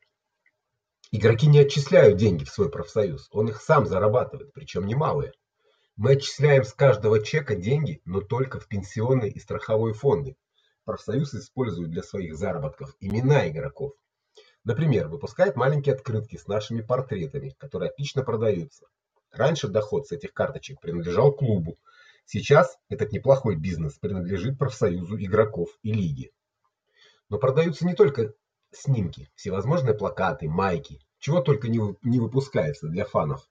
Игроки не отчисляют деньги в свой профсоюз, он их сам зарабатывает, причем немалые. Мы отчисляем с каждого чека деньги, но только в пенсионные и страховые фонды. Профсоюз использует для своих заработков имена игроков. Например, выпускает маленькие открытки с нашими портретами, которые отлично продаются. Раньше доход с этих карточек принадлежал клубу. Сейчас этот неплохой бизнес принадлежит профсоюзу игроков и лиги. Но продаются не только снимки, всевозможные плакаты, майки, чего только не не выпускается для фанов.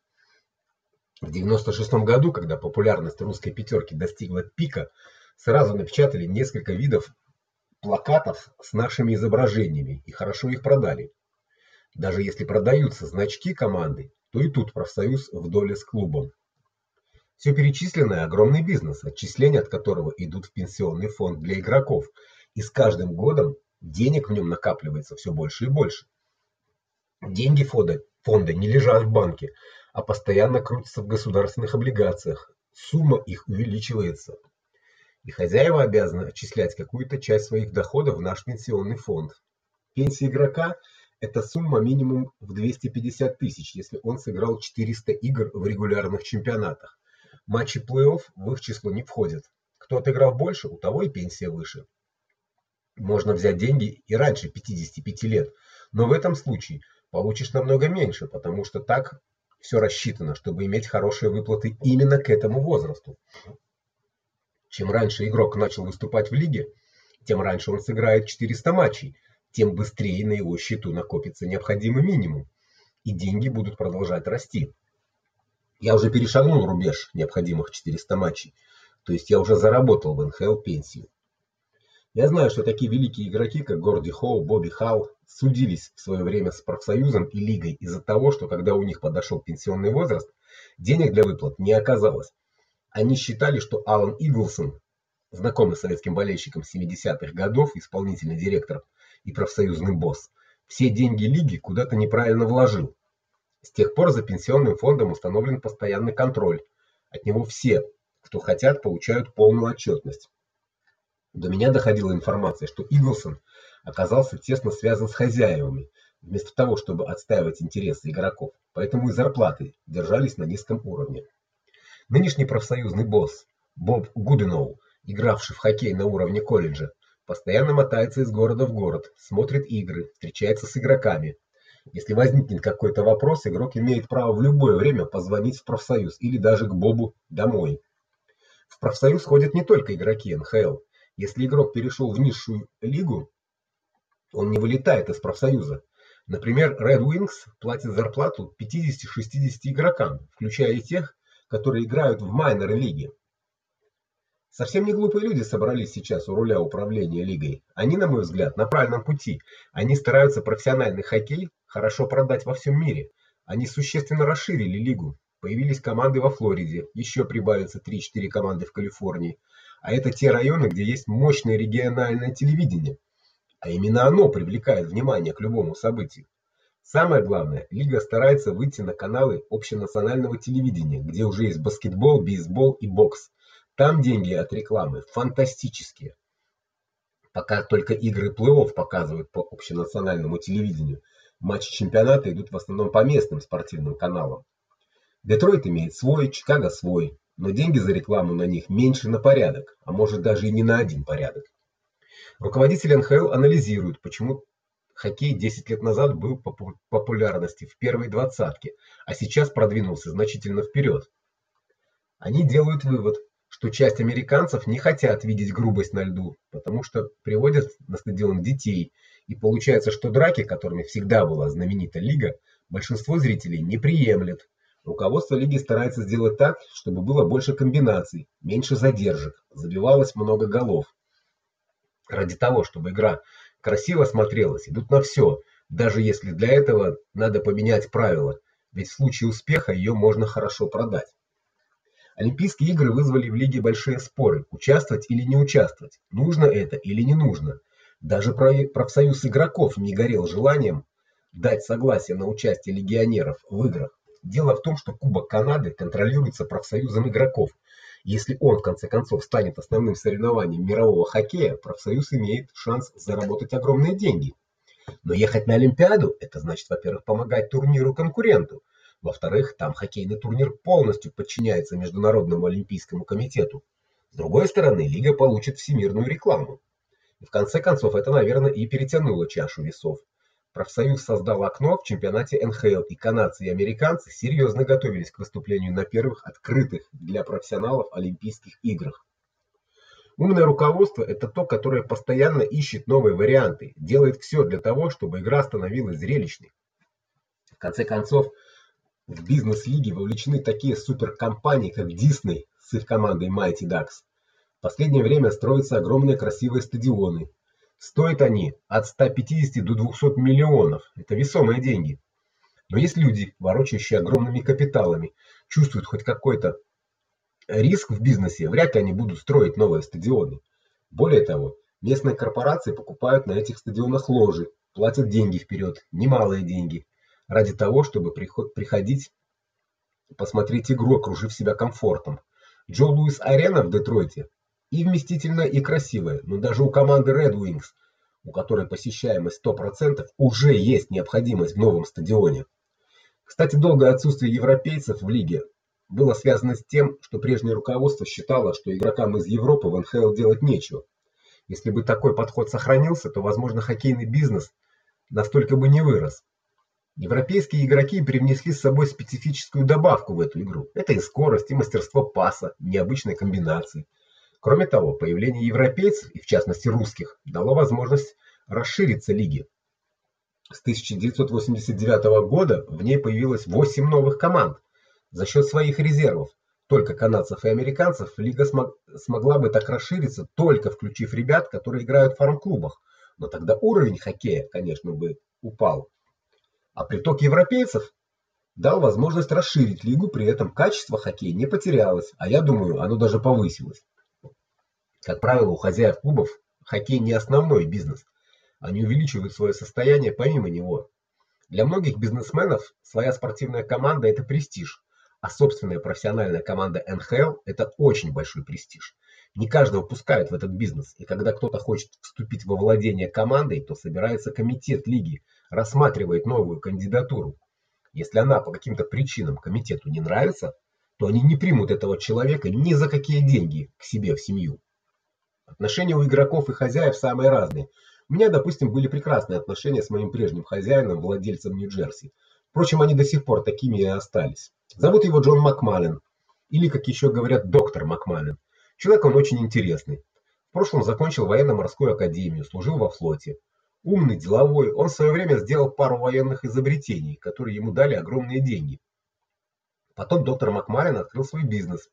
В 96 году, когда популярность русской пятерки достигла пика, сразу напечатали несколько видов плакатов с нашими изображениями и хорошо их продали. Даже если продаются значки команды, то и тут профсоюз в доле с клубом. Все перечисленное огромный бизнес, отчисления от которого идут в пенсионный фонд для игроков, и с каждым годом денег в нем накапливается все больше и больше. Деньги фонда фонда не лежат в банке, а постоянно крутятся в государственных облигациях. Сумма их увеличивается и хозяева обязаны отчислять какую-то часть своих доходов в наш пенсионный фонд. Пенсия игрока это сумма минимум в 250 тысяч, если он сыграл 400 игр в регулярных чемпионатах. Матчи плей-офф в их число не входят. Кто отыграл больше, у того и пенсия выше. Можно взять деньги и раньше 55 лет, но в этом случае получишь намного меньше, потому что так все рассчитано, чтобы иметь хорошие выплаты именно к этому возрасту. Чем раньше игрок начал выступать в лиге, тем раньше он сыграет 400 матчей, тем быстрее на его счету накопится необходимый минимум, и деньги будут продолжать расти. Я уже перешагнул рубеж необходимых 400 матчей, то есть я уже заработал в НХЛ пенсию. Я знаю, что такие великие игроки, как Горди Хоу, Бобби Халл, судились в свое время с профсоюзом и лигой из-за того, что когда у них подошел пенсионный возраст, денег для выплат не оказалось. Они считали, что Алан Иглсон, знакомый советским болельщиком 70-х годов, исполнительный директор и профсоюзный босс, все деньги лиги куда-то неправильно вложил. С тех пор за пенсионным фондом установлен постоянный контроль. От него все, кто хотят, получают полную отчетность. До меня доходила информация, что Иглсон оказался тесно связан с хозяевами, вместо того, чтобы отстаивать интересы игроков. Поэтому и зарплаты держались на низком уровне. Нынешний профсоюзный босс Боб Гуденоу, игравший в хоккей на уровне колледжа, постоянно мотается из города в город, смотрит игры, встречается с игроками. Если возникнет какой-то вопрос, игрок имеет право в любое время позвонить в профсоюз или даже к Бобу домой. В профсоюз ходят не только игроки НХЛ. Если игрок перешел в низшую лигу, он не вылетает из профсоюза. Например, Red Wings платит зарплату 50-60 игрокам, включая и тех, которые играют в майнер-лиге. Совсем не глупые люди собрались сейчас у руля управления лигой. Они, на мой взгляд, на правильном пути. Они стараются профессиональный хоккей хорошо продать во всем мире. Они существенно расширили лигу. Появились команды во Флориде, еще прибавится 3-4 команды в Калифорнии. А это те районы, где есть мощное региональное телевидение. А именно оно привлекает внимание к любому событию. Самое главное, лига старается выйти на каналы общенационального телевидения, где уже есть баскетбол, бейсбол и бокс. Там деньги от рекламы фантастические. Пока только игры плей-офф показывают по общенациональному телевидению. Матчи чемпионата идут в основном по местным спортивным каналам. Детройт имеет свой, Чикаго свой. но деньги за рекламу на них меньше на порядок, а может даже и не на один порядок. Руководители НХЛ анализируют, почему хоккей 10 лет назад был по популярности в первой двадцатке, а сейчас продвинулся значительно вперед. Они делают вывод, что часть американцев не хотят видеть грубость на льду, потому что приводят на стадион детей, и получается, что драки, которыми всегда была знаменита лига, большинство зрителей не приемлет. Руководство лиги старается сделать так, чтобы было больше комбинаций, меньше задержек, забивалось много голов. Ради того, чтобы игра красиво смотрелась, идут на все, даже если для этого надо поменять правила, ведь в случае успеха ее можно хорошо продать. Олимпийские игры вызвали в лиге большие споры: участвовать или не участвовать, нужно это или не нужно. Даже профсоюз игроков не горел желанием дать согласие на участие легионеров в играх. Дело в том, что Кубок Канады контролируется профсоюзом игроков. Если он в конце концов станет основным соревнованием мирового хоккея, профсоюз имеет шанс заработать огромные деньги. Но ехать на Олимпиаду это значит, во-первых, помогать турниру-конкуренту. Во-вторых, там хоккейный турнир полностью подчиняется Международному олимпийскому комитету. С другой стороны, лига получит всемирную рекламу. И в конце концов это, наверное, и перетянуло чашу весов. Профсоюз создал окно в чемпионате НХЛ, и канадцы и американцы серьезно готовились к выступлению на первых открытых для профессионалов Олимпийских играх. Умное руководство это то, которое постоянно ищет новые варианты, делает все для того, чтобы игра становилась зрелищной. В конце концов, в бизнес-лиге вовлечены такие суперкомпании, как Disney с их командой Mighty Ducks. В последнее время строятся огромные красивые стадионы, Стоят они от 150 до 200 миллионов. Это весомые деньги. Но есть люди, ворочающие огромными капиталами, чувствуют хоть какой-то риск в бизнесе, вряд ли они будут строить новые стадионы. Более того, местные корпорации покупают на этих стадионах ложи, платят деньги вперед, немалые деньги, ради того, чтобы приходить посмотреть игру, окружив себя комфортом. Джо Луис Арена в Детройте и вместительная, и красивая, но даже у команды Red Wings, у которой посещаемость 100%, уже есть необходимость в новом стадионе. Кстати, долгое отсутствие европейцев в лиге было связано с тем, что прежнее руководство считало, что игрокам из Европы в НХЛ делать нечего. Если бы такой подход сохранился, то, возможно, хоккейный бизнес настолько бы не вырос. Европейские игроки привнесли с собой специфическую добавку в эту игру. Это и скорость, и мастерство паса, необычные комбинации. Кроме того, появление европейцев, и в частности русских, дало возможность расшириться лиге. С 1989 года в ней появилось 8 новых команд. За счет своих резервов, только канадцев и американцев, лига смог, смогла бы так расшириться, только включив ребят, которые играют в фарм-клубах. Но тогда уровень хоккея, конечно, бы упал. А приток европейцев дал возможность расширить лигу, при этом качество хоккея не потерялось, а я думаю, оно даже повысилось. Как правило, у хозяев клубов хоккей не основной бизнес. Они увеличивают свое состояние помимо него. Для многих бизнесменов своя спортивная команда это престиж, а собственная профессиональная команда НХЛ это очень большой престиж. Не каждого пускают в этот бизнес, и когда кто-то хочет вступить во владение командой, то собирается комитет лиги, рассматривает новую кандидатуру. Если она по каким-то причинам комитету не нравится, то они не примут этого человека ни за какие деньги к себе в семью. Отношения у игроков и хозяев самые разные. У меня, допустим, были прекрасные отношения с моим прежним хозяином, владельцем Нью-Джерси. Впрочем, они до сих пор такими и остались. Зовут его Джон Макмаллен, или, как еще говорят, доктор Макмаллен. Человек он очень интересный. В прошлом закончил военно-морскую академию, служил во флоте. Умный, деловой, он в свое время сделал пару военных изобретений, которые ему дали огромные деньги. Потом доктор Макмаллен открыл свой бизнес.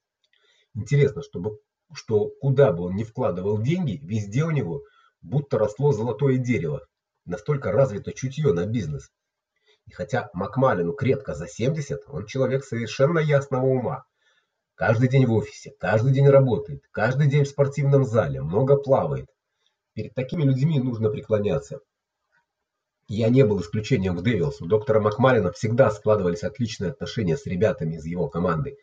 Интересно, чтобы что куда бы он ни вкладывал деньги, везде у него будто росло золотое дерево. Настолько развито чутье на бизнес. И хотя Макмалину крепко за 70, он человек совершенно ясного ума. Каждый день в офисе, каждый день работает, каждый день в спортивном зале, много плавает. Перед такими людьми нужно преклоняться. Я не был исключением в Девилс. У доктора Макмалина всегда складывались отличные отношения с ребятами из его команды.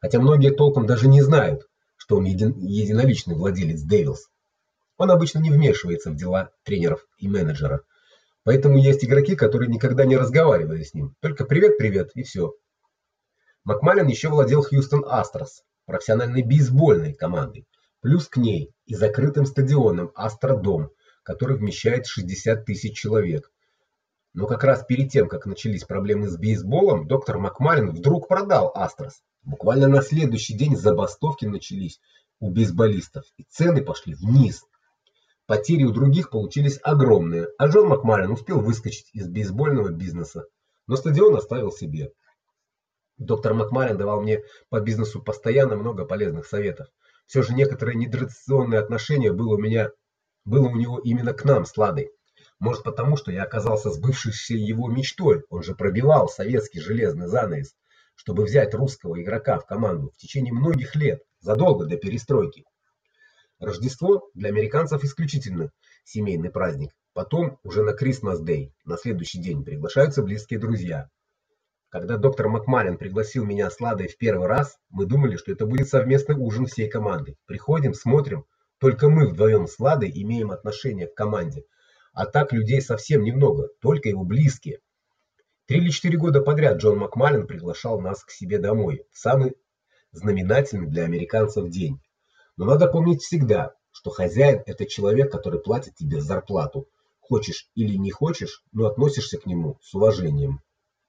Хотя многие толком даже не знают, что он един, единоличный владелец Devils. Он обычно не вмешивается в дела тренеров и менеджера. Поэтому есть игроки, которые никогда не разговаривали с ним. Только привет-привет и все. Макмалин еще владел Хьюстон Астрос. профессиональной бейсбольной командой, плюс к ней и закрытым стадионом Астродом, который вмещает 60 тысяч человек. Но как раз перед тем, как начались проблемы с бейсболом, доктор Макмалин вдруг продал Астрос. Буквально на следующий день забастовки начались у бейсболистов, и цены пошли вниз. Потери у других получились огромные, а Джон Макмалин успел выскочить из бейсбольного бизнеса, но стадион оставил себе. Доктор Макмалин давал мне по бизнесу постоянно много полезных советов. Все же некоторое нетрадиционное отношение было у меня было у него именно к нам с Ладой. Может, потому что я оказался сбывшейся его мечтой. Он же пробивал советский железный занавес, чтобы взять русского игрока в команду в течение многих лет, задолго до перестройки. Рождество для американцев исключительно семейный праздник. Потом уже на Christmas Day, на следующий день приглашаются близкие друзья. Когда доктор Макмалин пригласил меня с Ладой в первый раз, мы думали, что это будет совместный ужин всей команды. Приходим, смотрим, только мы вдвоем с Ладой имеем отношение к команде. А так людей совсем немного, только его близкие. Три или четыре года подряд Джон Макмалин приглашал нас к себе домой в самый знаменательный для американцев день. Но надо помнить всегда, что хозяин это человек, который платит тебе зарплату. Хочешь или не хочешь, но относишься к нему с уважением.